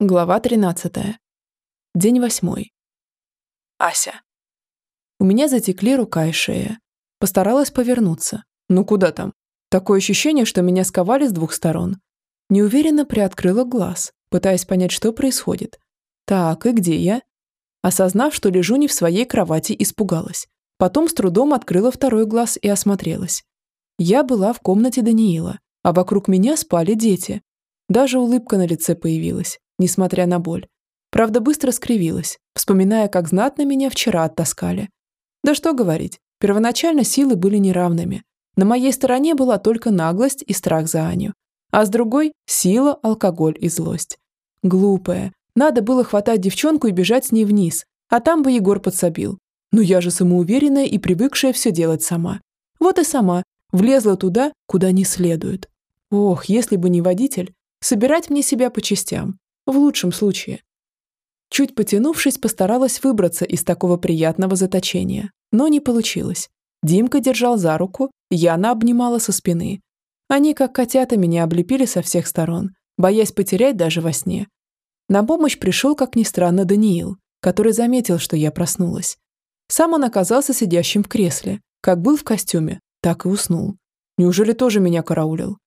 Глава 13. День восьмой. Ася. У меня затекли рука и шея. Постаралась повернуться. Ну куда там? Такое ощущение, что меня сковали с двух сторон. Неуверенно приоткрыла глаз, пытаясь понять, что происходит. Так, и где я? Осознав, что лежу не в своей кровати, испугалась. Потом с трудом открыла второй глаз и осмотрелась. Я была в комнате Даниила, а вокруг меня спали дети. Даже улыбка на лице появилась несмотря на боль. Правда, быстро скривилась, вспоминая, как знатно меня вчера оттаскали. Да что говорить, первоначально силы были неравными. На моей стороне была только наглость и страх за Аню, а с другой – сила, алкоголь и злость. Глупая. Надо было хватать девчонку и бежать с ней вниз, а там бы Егор подсобил. Но я же самоуверенная и привыкшая все делать сама. Вот и сама влезла туда, куда не следует. Ох, если бы не водитель, собирать мне себя по частям. В лучшем случае. Чуть потянувшись, постаралась выбраться из такого приятного заточения, но не получилось. Димка держал за руку, Яна обнимала со спины. Они, как котята, меня облепили со всех сторон, боясь потерять даже во сне. На помощь пришел, как ни странно, Даниил, который заметил, что я проснулась. Сам он оказался сидящим в кресле, как был в костюме, так и уснул. Неужели тоже меня караулил?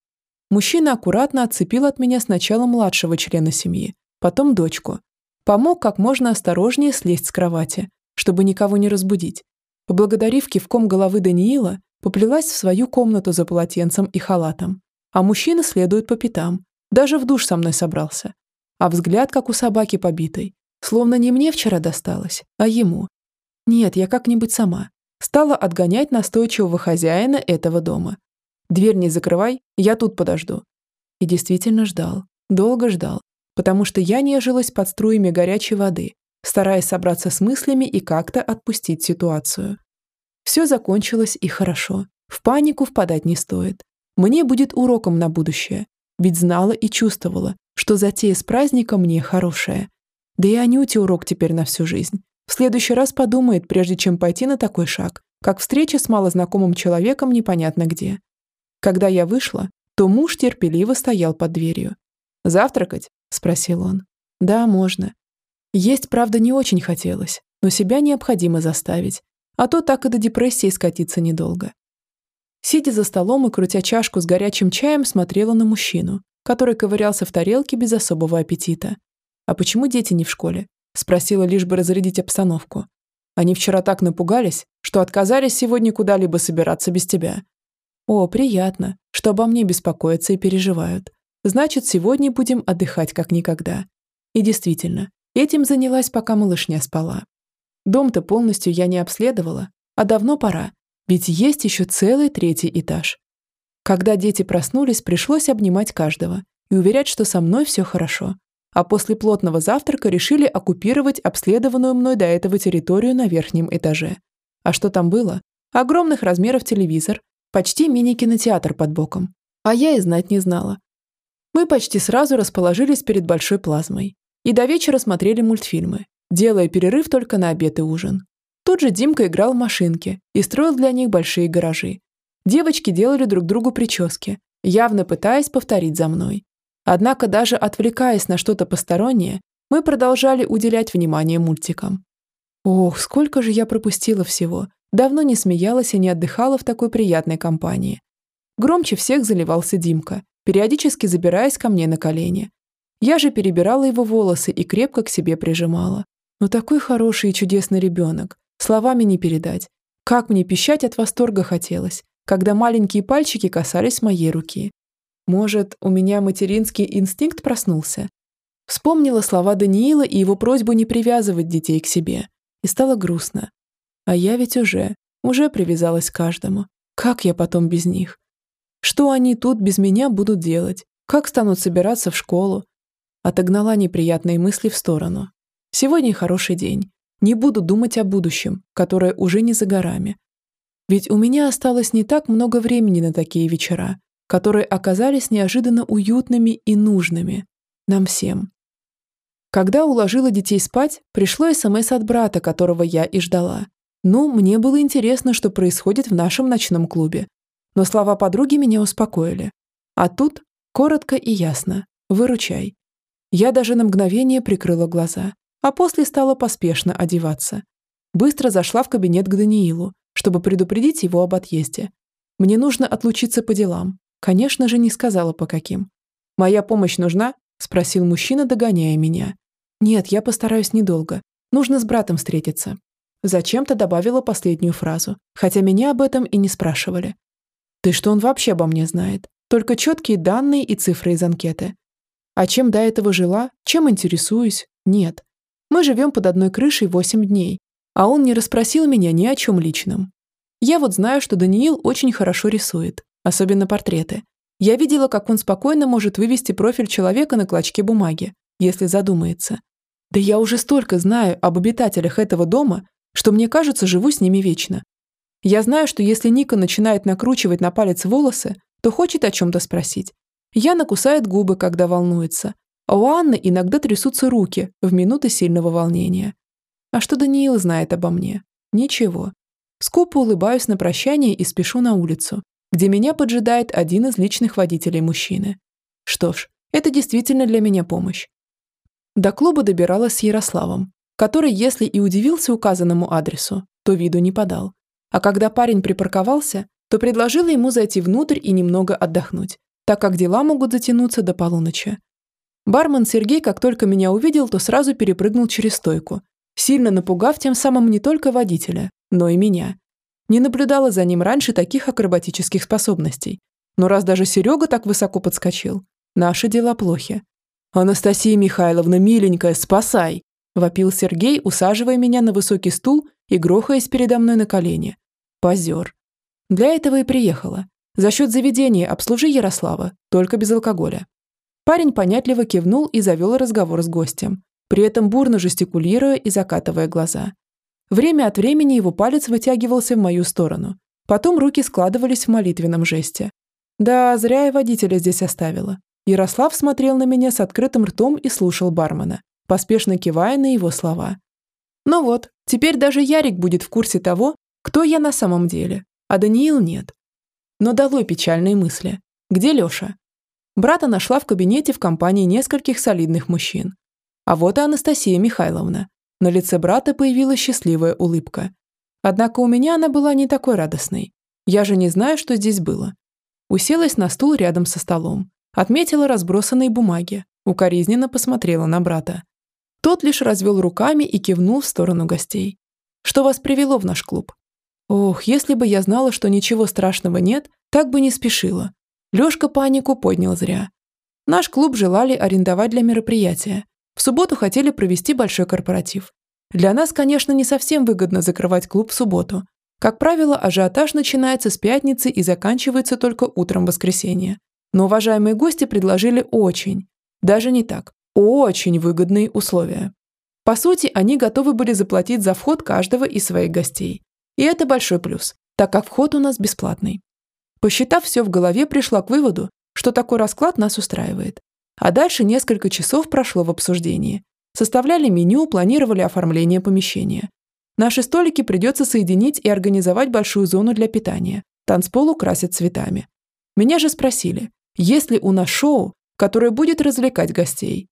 Мужчина аккуратно отцепил от меня сначала младшего члена семьи, потом дочку. Помог как можно осторожнее слезть с кровати, чтобы никого не разбудить. Поблагодарив кивком головы Даниила, поплелась в свою комнату за полотенцем и халатом. А мужчина следует по пятам. Даже в душ со мной собрался. А взгляд, как у собаки побитой. Словно не мне вчера досталось, а ему. Нет, я как-нибудь сама. Стала отгонять настойчивого хозяина этого дома. Дверь не закрывай, я тут подожду». И действительно ждал, долго ждал, потому что я нежилась под струями горячей воды, стараясь собраться с мыслями и как-то отпустить ситуацию. Все закончилось и хорошо. В панику впадать не стоит. Мне будет уроком на будущее, ведь знала и чувствовала, что затея с праздником мне хорошая. Да и Анюте урок теперь на всю жизнь. В следующий раз подумает, прежде чем пойти на такой шаг, как встреча с малознакомым человеком непонятно где. Когда я вышла, то муж терпеливо стоял под дверью. «Завтракать?» – спросил он. «Да, можно. Есть, правда, не очень хотелось, но себя необходимо заставить, а то так и до депрессии скатиться недолго». Сидя за столом и крутя чашку с горячим чаем, смотрела на мужчину, который ковырялся в тарелке без особого аппетита. «А почему дети не в школе?» – спросила, лишь бы разрядить обстановку. «Они вчера так напугались, что отказались сегодня куда-либо собираться без тебя. О, приятно, что обо мне беспокоятся и переживают. Значит, сегодня будем отдыхать как никогда. И действительно, этим занялась, пока малышня спала. Дом-то полностью я не обследовала, а давно пора, ведь есть еще целый третий этаж. Когда дети проснулись, пришлось обнимать каждого и уверять, что со мной все хорошо. А после плотного завтрака решили оккупировать обследованную мной до этого территорию на верхнем этаже. А что там было? Огромных размеров телевизор, Почти мини-кинотеатр под боком. А я и знать не знала. Мы почти сразу расположились перед большой плазмой. И до вечера смотрели мультфильмы, делая перерыв только на обед и ужин. Тут же Димка играл в машинки и строил для них большие гаражи. Девочки делали друг другу прически, явно пытаясь повторить за мной. Однако даже отвлекаясь на что-то постороннее, мы продолжали уделять внимание мультикам. Ох, сколько же я пропустила всего, Давно не смеялась и не отдыхала в такой приятной компании. Громче всех заливался Димка, периодически забираясь ко мне на колени. Я же перебирала его волосы и крепко к себе прижимала. Но такой хороший и чудесный ребенок. Словами не передать. Как мне пищать от восторга хотелось, когда маленькие пальчики касались моей руки. Может, у меня материнский инстинкт проснулся? Вспомнила слова Даниила и его просьбу не привязывать детей к себе. И стало грустно. А я ведь уже, уже привязалась к каждому. Как я потом без них? Что они тут без меня будут делать? Как станут собираться в школу? Отогнала неприятные мысли в сторону. Сегодня хороший день. Не буду думать о будущем, которое уже не за горами. Ведь у меня осталось не так много времени на такие вечера, которые оказались неожиданно уютными и нужными. Нам всем. Когда уложила детей спать, пришло СМС от брата, которого я и ждала. Ну, мне было интересно, что происходит в нашем ночном клубе. Но слова подруги меня успокоили. А тут коротко и ясно. Выручай. Я даже на мгновение прикрыла глаза, а после стала поспешно одеваться. Быстро зашла в кабинет к Даниилу, чтобы предупредить его об отъезде. Мне нужно отлучиться по делам. Конечно же, не сказала по каким. «Моя помощь нужна?» – спросил мужчина, догоняя меня. «Нет, я постараюсь недолго. Нужно с братом встретиться». Зачем-то добавила последнюю фразу, хотя меня об этом и не спрашивали. «Ты что он вообще обо мне знает? Только четкие данные и цифры из анкеты. А чем до этого жила, чем интересуюсь? Нет. Мы живем под одной крышей 8 дней, а он не расспросил меня ни о чем личном. Я вот знаю, что Даниил очень хорошо рисует, особенно портреты. Я видела, как он спокойно может вывести профиль человека на клочке бумаги, если задумается. Да я уже столько знаю об обитателях этого дома, что мне кажется, живу с ними вечно. Я знаю, что если Ника начинает накручивать на палец волосы, то хочет о чем-то спросить, Яна кусает губы, когда волнуется, а у Анны иногда трясутся руки в минуты сильного волнения. А что Даниил знает обо мне? Ничего. Скупо улыбаюсь на прощание и спешу на улицу, где меня поджидает один из личных водителей мужчины. Что ж, это действительно для меня помощь. До клуба добиралась с Ярославом, который, если и удивился указанному адресу, то виду не подал. А когда парень припарковался, то предложила ему зайти внутрь и немного отдохнуть так как дела могут затянуться до полуночи. Бармен Сергей, как только меня увидел, то сразу перепрыгнул через стойку, сильно напугав тем самым не только водителя, но и меня. Не наблюдала за ним раньше таких акробатических способностей. Но раз даже Серега так высоко подскочил, наши дела плохи. «Анастасия Михайловна, миленькая, спасай!» – вопил Сергей, усаживая меня на высокий стул и грохаясь передо мной на колени. Позер. Для этого и приехала. За счет заведения обслужи Ярослава, только без алкоголя. Парень понятливо кивнул и завел разговор с гостем, при этом бурно жестикулируя и закатывая глаза. Время от времени его палец вытягивался в мою сторону. Потом руки складывались в молитвенном жесте. Да, зря я водителя здесь оставила. Ярослав смотрел на меня с открытым ртом и слушал бармена, поспешно кивая на его слова. Ну вот, теперь даже Ярик будет в курсе того, кто я на самом деле, а Даниил нет. Но долой печальные мысли. Где Лёша? Брата нашла в кабинете в компании нескольких солидных мужчин. А вот и Анастасия Михайловна. На лице брата появилась счастливая улыбка. Однако у меня она была не такой радостной. Я же не знаю, что здесь было. Уселась на стул рядом со столом. Отметила разбросанные бумаги. Укоризненно посмотрела на брата. Тот лишь развел руками и кивнул в сторону гостей. «Что вас привело в наш клуб?» Ох, если бы я знала, что ничего страшного нет, так бы не спешила. Лёшка панику поднял зря. Наш клуб желали арендовать для мероприятия. В субботу хотели провести большой корпоратив. Для нас, конечно, не совсем выгодно закрывать клуб в субботу. Как правило, ажиотаж начинается с пятницы и заканчивается только утром воскресенья. Но уважаемые гости предложили очень, даже не так, очень выгодные условия. По сути, они готовы были заплатить за вход каждого из своих гостей. И это большой плюс, так как вход у нас бесплатный. Посчитав все в голове, пришла к выводу, что такой расклад нас устраивает. А дальше несколько часов прошло в обсуждении. Составляли меню, планировали оформление помещения. Наши столики придется соединить и организовать большую зону для питания. Танцпол украсят цветами. Меня же спросили, есть ли у нас шоу, которое будет развлекать гостей.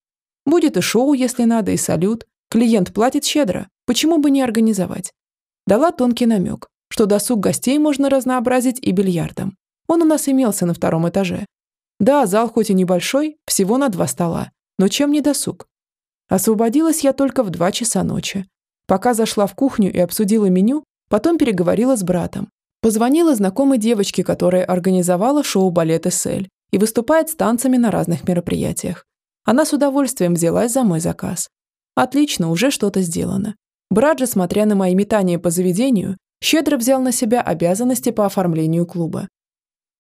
Будет и шоу, если надо, и салют. Клиент платит щедро, почему бы не организовать? Дала тонкий намек, что досуг гостей можно разнообразить и бильярдом. Он у нас имелся на втором этаже. Да, зал хоть и небольшой, всего на два стола, но чем не досуг? Освободилась я только в два часа ночи. Пока зашла в кухню и обсудила меню, потом переговорила с братом. Позвонила знакомой девочке, которая организовала шоу «Балет Эссель» и выступает с танцами на разных мероприятиях. Она с удовольствием взялась за мой заказ. Отлично, уже что-то сделано. Брат же, смотря на мои метания по заведению, щедро взял на себя обязанности по оформлению клуба.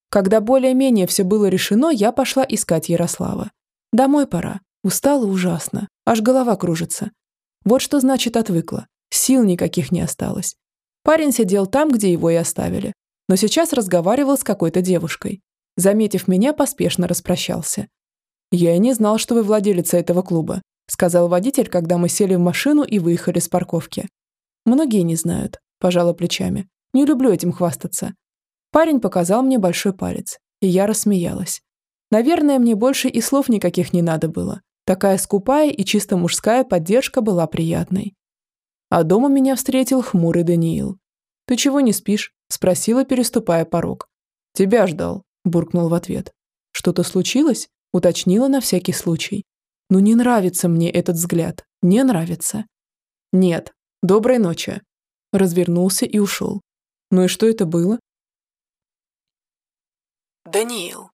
Когда более-менее все было решено, я пошла искать Ярослава. Домой пора. Устала ужасно. Аж голова кружится. Вот что значит отвыкла. Сил никаких не осталось. Парень сидел там, где его и оставили. Но сейчас разговаривал с какой-то девушкой. Заметив меня, поспешно распрощался. «Я и не знал, что вы владелица этого клуба сказал водитель, когда мы сели в машину и выехали с парковки. Многие не знают, пожала плечами. Не люблю этим хвастаться. Парень показал мне большой палец, и я рассмеялась. Наверное, мне больше и слов никаких не надо было. Такая скупая и чисто мужская поддержка была приятной. А дома меня встретил хмурый Даниил. «Ты чего не спишь?» – спросила, переступая порог. «Тебя ждал», – буркнул в ответ. «Что-то случилось?» – уточнила на всякий случай. «Ну не нравится мне этот взгляд. Не нравится». «Нет. Доброй ночи». Развернулся и ушел. Ну и что это было? Даниил.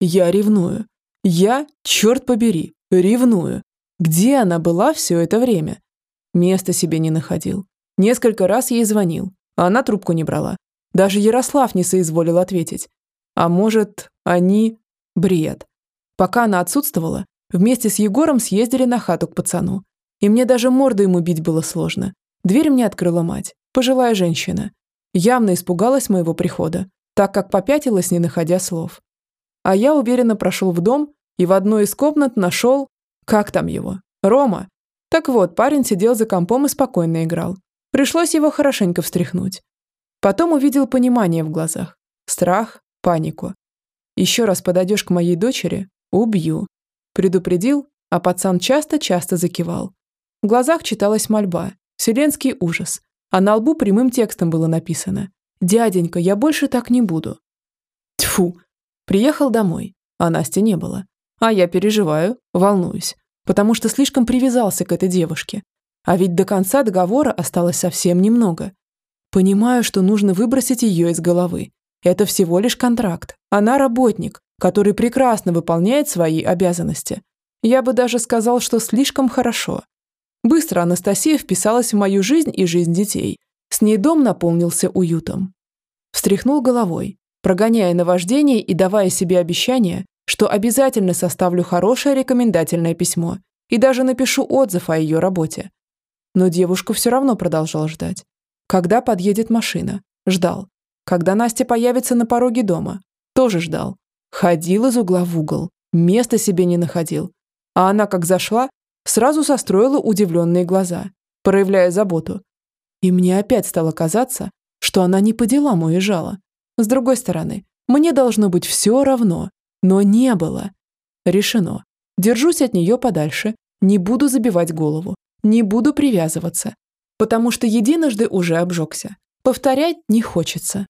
Я ревную. Я, черт побери, ревную. Где она была все это время? Места себе не находил. Несколько раз ей звонил, а она трубку не брала. Даже Ярослав не соизволил ответить. А может, они... Бред. Пока она отсутствовала, вместе с Егором съездили на хату к пацану. И мне даже морду ему бить было сложно. Дверь мне открыла мать, пожилая женщина. Явно испугалась моего прихода, так как попятилась, не находя слов. А я уверенно прошел в дом и в одной из комнат нашел... Как там его? Рома. Так вот, парень сидел за компом и спокойно играл. Пришлось его хорошенько встряхнуть. Потом увидел понимание в глазах. Страх, панику. Еще раз подойдешь к моей дочери – убью. Предупредил, а пацан часто-часто закивал. В глазах читалась мольба, вселенский ужас, а на лбу прямым текстом было написано «Дяденька, я больше так не буду». Тьфу, Приехал домой, а Насти не было. А я переживаю, волнуюсь, потому что слишком привязался к этой девушке. А ведь до конца договора осталось совсем немного. Понимаю, что нужно выбросить ее из головы. Это всего лишь контракт. Она работник, который прекрасно выполняет свои обязанности. Я бы даже сказал, что слишком хорошо. Быстро Анастасия вписалась в мою жизнь и жизнь детей. С ней дом наполнился уютом. Встряхнул головой, прогоняя наваждение и давая себе обещание, что обязательно составлю хорошее рекомендательное письмо и даже напишу отзыв о ее работе. Но девушку все равно продолжал ждать. Когда подъедет машина? Ждал. Когда Настя появится на пороге дома? Тоже ждал. Ходил из угла в угол. Места себе не находил. А она, как зашла, сразу состроила удивленные глаза, проявляя заботу. И мне опять стало казаться, что она не по делам уезжала, с другой стороны, мне должно быть все равно, но не было. Решено. Держусь от нее подальше, не буду забивать голову, не буду привязываться, потому что единожды уже обжегся. Повторять не хочется.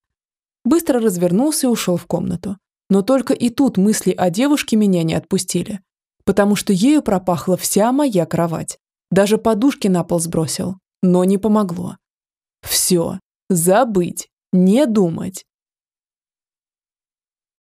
Быстро развернулся и ушел в комнату. Но только и тут мысли о девушке меня не отпустили, потому что ею пропахла вся моя кровать. Даже подушки на пол сбросил, но не помогло. Все. Забыть. Не думать.